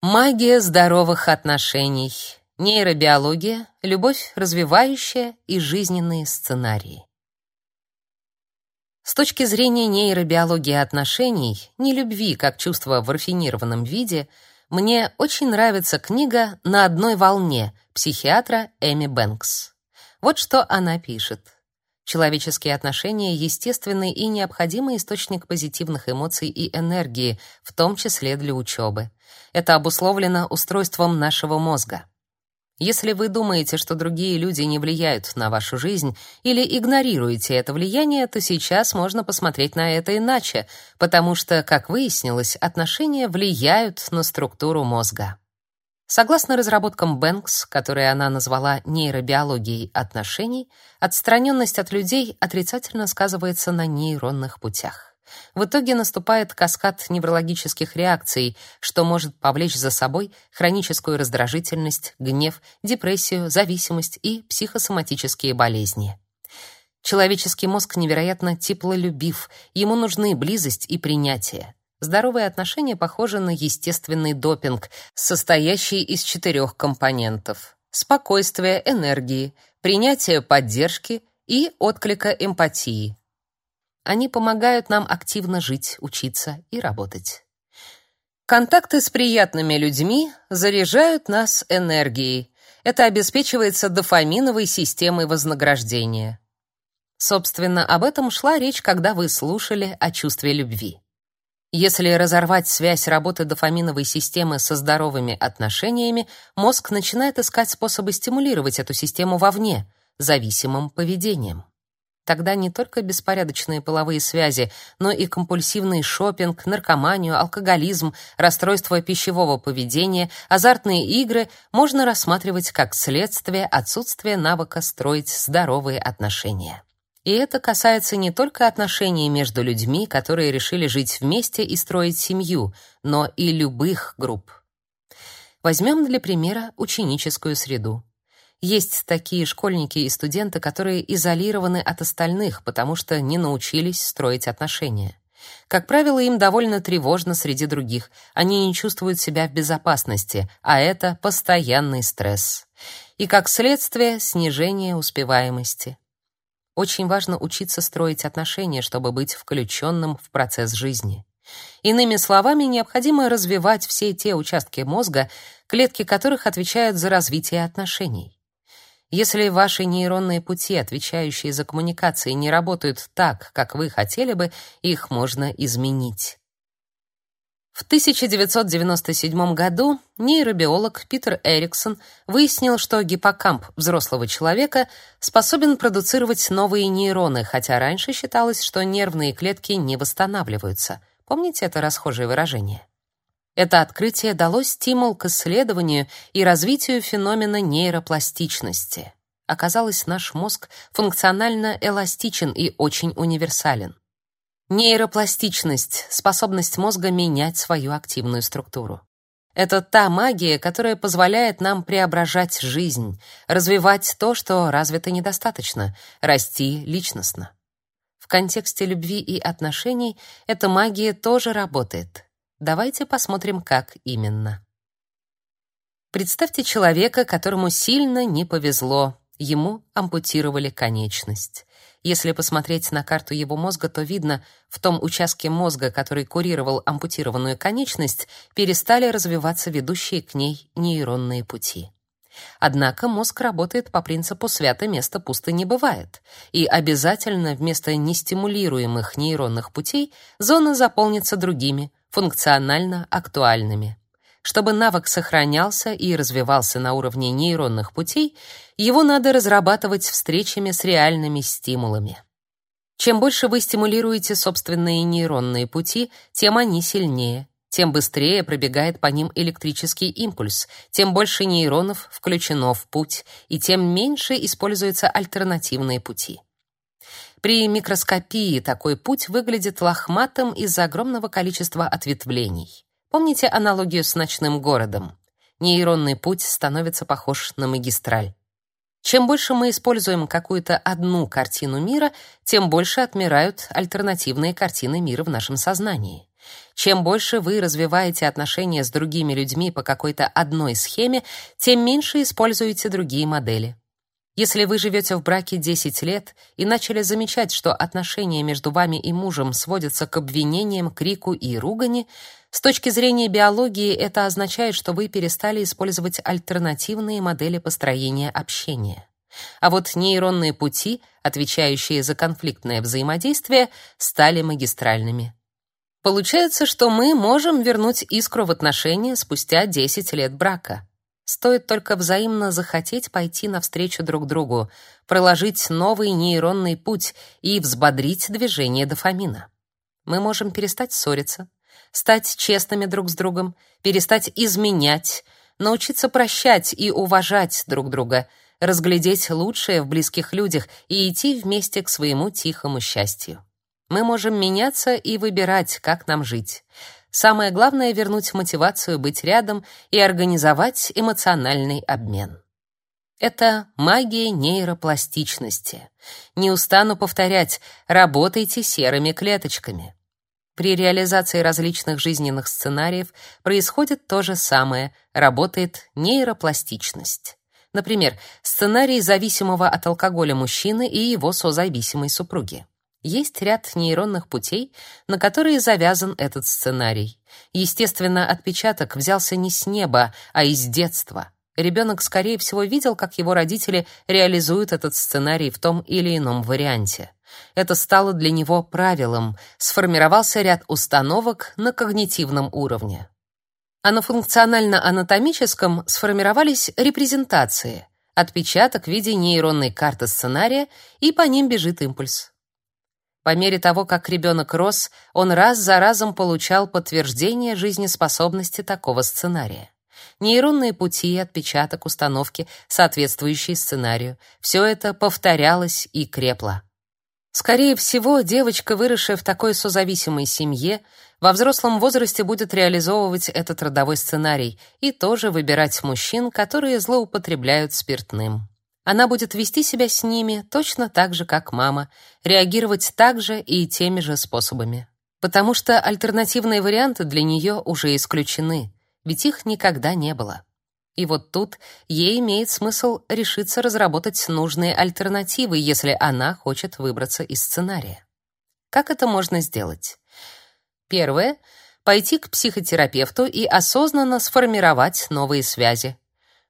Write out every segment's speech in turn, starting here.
Магия здоровых отношений. Нейробиология, любовь развивающая и жизненные сценарии. С точки зрения нейробиологии отношений, не любви как чувства в рафинированном виде, мне очень нравится книга «На одной волне» психиатра Эми Бэнкс. Вот что она пишет. Человеческие отношения — естественный и необходимый источник позитивных эмоций и энергии, в том числе для учебы. Это обусловлено устройством нашего мозга. Если вы думаете, что другие люди не влияют на вашу жизнь или игнорируете это влияние, то сейчас можно посмотреть на это иначе, потому что, как выяснилось, отношения влияют на структуру мозга. Согласно разработкам Бэнкс, которые она назвала нейробиологией отношений, отстраненность от людей отрицательно сказывается на нейронных путях. В итоге наступает каскад неврологических реакций, что может повлечь за собой хроническую раздражительность, гнев, депрессию, зависимость и психосоматические болезни. Человеческий мозг невероятно теплолюбив, ему нужны близость и принятие. Здоровые отношения похожи на естественный допинг, состоящий из четырех компонентов: спокойствия, энергии, принятия поддержки и отклика эмпатии. Они помогают нам активно жить, учиться и работать. Контакты с приятными людьми заряжают нас энергией. Это обеспечивается дофаминовой системой вознаграждения. Собственно, об этом шла речь, когда вы слушали о чувстве любви. Если разорвать связь работы дофаминовой системы со здоровыми отношениями, мозг начинает искать способы стимулировать эту систему вовне, зависимым поведением. Тогда не только беспорядочные половые связи, но и компульсивный шопинг, наркоманию, алкоголизм, расстройство пищевого поведения, азартные игры можно рассматривать как следствие отсутствия навыка строить здоровые отношения. И это касается не только отношений между людьми, которые решили жить вместе и строить семью, но и любых групп. Возьмем для примера ученическую среду. Есть такие школьники и студенты, которые изолированы от остальных, потому что не научились строить отношения. Как правило, им довольно тревожно среди других. Они не чувствуют себя в безопасности, а это постоянный стресс. И как следствие снижение успеваемости. Очень важно учиться строить отношения, чтобы быть включенным в процесс жизни. Иными словами, необходимо развивать все те участки мозга, клетки которых отвечают за развитие отношений. Если ваши нейронные пути, отвечающие за коммуникации, не работают так, как вы хотели бы, их можно изменить. В 1997 году нейробиолог Питер Эриксон выяснил, что гиппокамп взрослого человека способен продуцировать новые нейроны, хотя раньше считалось, что нервные клетки не восстанавливаются. Помните это расхожее выражение? Это открытие дало стимул к исследованию и развитию феномена нейропластичности. Оказалось, наш мозг функционально эластичен и очень универсален. Нейропластичность — способность мозга менять свою активную структуру. Это та магия, которая позволяет нам преображать жизнь, развивать то, что развито недостаточно, расти личностно. В контексте любви и отношений эта магия тоже работает. Давайте посмотрим, как именно. Представьте человека, которому сильно не повезло. Ему ампутировали конечность. Если посмотреть на карту его мозга, то видно, в том участке мозга, который курировал ампутированную конечность, перестали развиваться ведущие к ней нейронные пути. Однако мозг работает по принципу «свято место пусто не бывает», и обязательно вместо нестимулируемых нейронных путей зона заполнится другими, функционально актуальными. Чтобы навык сохранялся и развивался на уровне нейронных путей, его надо разрабатывать встречами с реальными стимулами. Чем больше вы стимулируете собственные нейронные пути, тем они сильнее, тем быстрее пробегает по ним электрический импульс, тем больше нейронов включено в путь, и тем меньше используются альтернативные пути. При микроскопии такой путь выглядит лохматым из-за огромного количества ответвлений. Помните аналогию с ночным городом? Нейронный путь становится похож на магистраль. Чем больше мы используем какую-то одну картину мира, тем больше отмирают альтернативные картины мира в нашем сознании. Чем больше вы развиваете отношения с другими людьми по какой-то одной схеме, тем меньше используете другие модели. Если вы живете в браке 10 лет и начали замечать, что отношения между вами и мужем сводятся к обвинениям, крику и ругани, с точки зрения биологии это означает, что вы перестали использовать альтернативные модели построения общения. А вот нейронные пути, отвечающие за конфликтное взаимодействие, стали магистральными. Получается, что мы можем вернуть искру в отношения спустя 10 лет брака. Стоит только взаимно захотеть пойти навстречу друг другу, проложить новый нейронный путь и взбодрить движение дофамина. Мы можем перестать ссориться, стать честными друг с другом, перестать изменять, научиться прощать и уважать друг друга, разглядеть лучшее в близких людях и идти вместе к своему тихому счастью. Мы можем меняться и выбирать, как нам жить. Самое главное — вернуть мотивацию быть рядом и организовать эмоциональный обмен. Это магия нейропластичности. Не устану повторять, работайте серыми клеточками. При реализации различных жизненных сценариев происходит то же самое, работает нейропластичность. Например, сценарий зависимого от алкоголя мужчины и его созависимой супруги. Есть ряд нейронных путей, на которые завязан этот сценарий. Естественно, отпечаток взялся не с неба, а из детства. Ребенок, скорее всего, видел, как его родители реализуют этот сценарий в том или ином варианте. Это стало для него правилом, сформировался ряд установок на когнитивном уровне. А на функционально-анатомическом сформировались репрезентации, отпечаток в виде нейронной карты сценария, и по ним бежит импульс. По мере того, как ребенок рос, он раз за разом получал подтверждение жизнеспособности такого сценария. Нейронные пути, отпечаток, установки, соответствующие сценарию — все это повторялось и крепло. Скорее всего, девочка, выросшая в такой созависимой семье, во взрослом возрасте будет реализовывать этот родовой сценарий и тоже выбирать мужчин, которые злоупотребляют спиртным. Она будет вести себя с ними точно так же, как мама, реагировать так же и теми же способами. Потому что альтернативные варианты для нее уже исключены, ведь их никогда не было. И вот тут ей имеет смысл решиться разработать нужные альтернативы, если она хочет выбраться из сценария. Как это можно сделать? Первое пойти к психотерапевту и осознанно сформировать новые связи.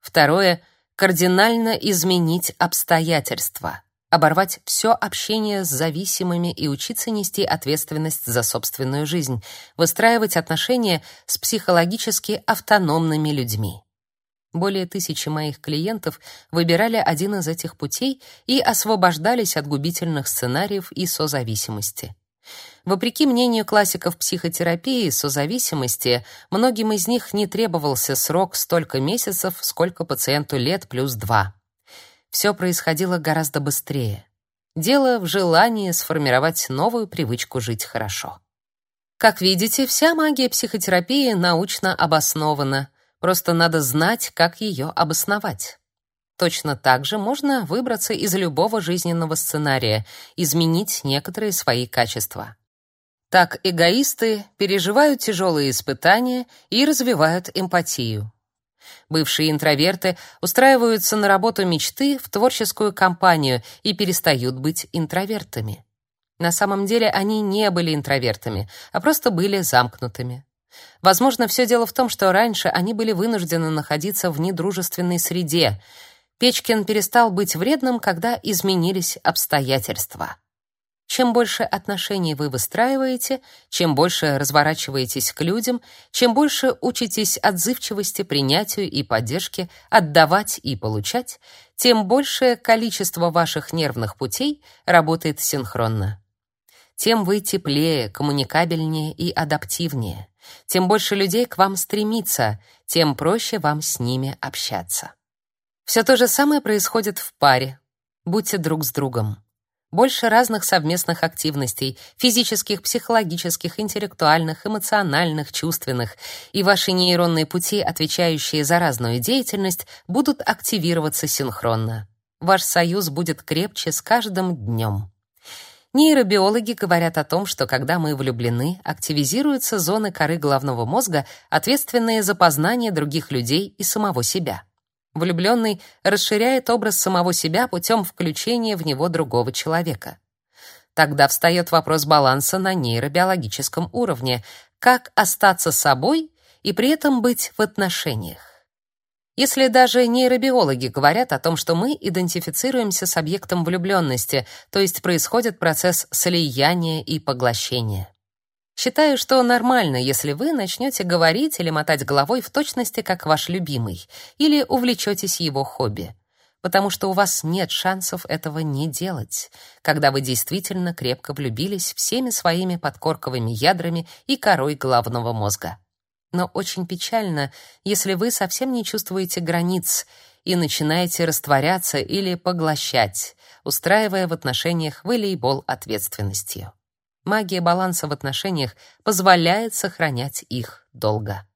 Второе кардинально изменить обстоятельства, оборвать все общение с зависимыми и учиться нести ответственность за собственную жизнь, выстраивать отношения с психологически автономными людьми. Более тысячи моих клиентов выбирали один из этих путей и освобождались от губительных сценариев и созависимости. Вопреки мнению классиков психотерапии созависимости, многим из них не требовался срок столько месяцев, сколько пациенту лет плюс два. Все происходило гораздо быстрее. Дело в желании сформировать новую привычку жить хорошо. Как видите, вся магия психотерапии научно обоснована, просто надо знать, как ее обосновать. Точно так же можно выбраться из любого жизненного сценария, изменить некоторые свои качества. Так эгоисты переживают тяжелые испытания и развивают эмпатию. Бывшие интроверты устраиваются на работу мечты в творческую компанию и перестают быть интровертами. На самом деле они не были интровертами, а просто были замкнутыми. Возможно, все дело в том, что раньше они были вынуждены находиться в недружественной среде, Печкин перестал быть вредным, когда изменились обстоятельства. Чем больше отношений вы выстраиваете, чем больше разворачиваетесь к людям, чем больше учитесь отзывчивости, принятию и поддержке, отдавать и получать, тем большее количество ваших нервных путей работает синхронно. Тем вы теплее, коммуникабельнее и адаптивнее. Тем больше людей к вам стремится, тем проще вам с ними общаться. Все то же самое происходит в паре. Будьте друг с другом. Больше разных совместных активностей, физических, психологических, интеллектуальных, эмоциональных, чувственных, и ваши нейронные пути, отвечающие за разную деятельность, будут активироваться синхронно. Ваш союз будет крепче с каждым днем. Нейробиологи говорят о том, что когда мы влюблены, активизируются зоны коры головного мозга, ответственные за познание других людей и самого себя. Влюбленный расширяет образ самого себя путем включения в него другого человека. Тогда встает вопрос баланса на нейробиологическом уровне. Как остаться собой и при этом быть в отношениях? Если даже нейробиологи говорят о том, что мы идентифицируемся с объектом влюбленности, то есть происходит процесс слияния и поглощения. Считаю, что нормально, если вы начнете говорить или мотать головой в точности как ваш любимый, или увлечетесь его хобби, потому что у вас нет шансов этого не делать, когда вы действительно крепко влюбились всеми своими подкорковыми ядрами и корой головного мозга. Но очень печально, если вы совсем не чувствуете границ и начинаете растворяться или поглощать, устраивая в отношениях волейбол ответственностью. Магия баланса в отношениях позволяет сохранять их долго.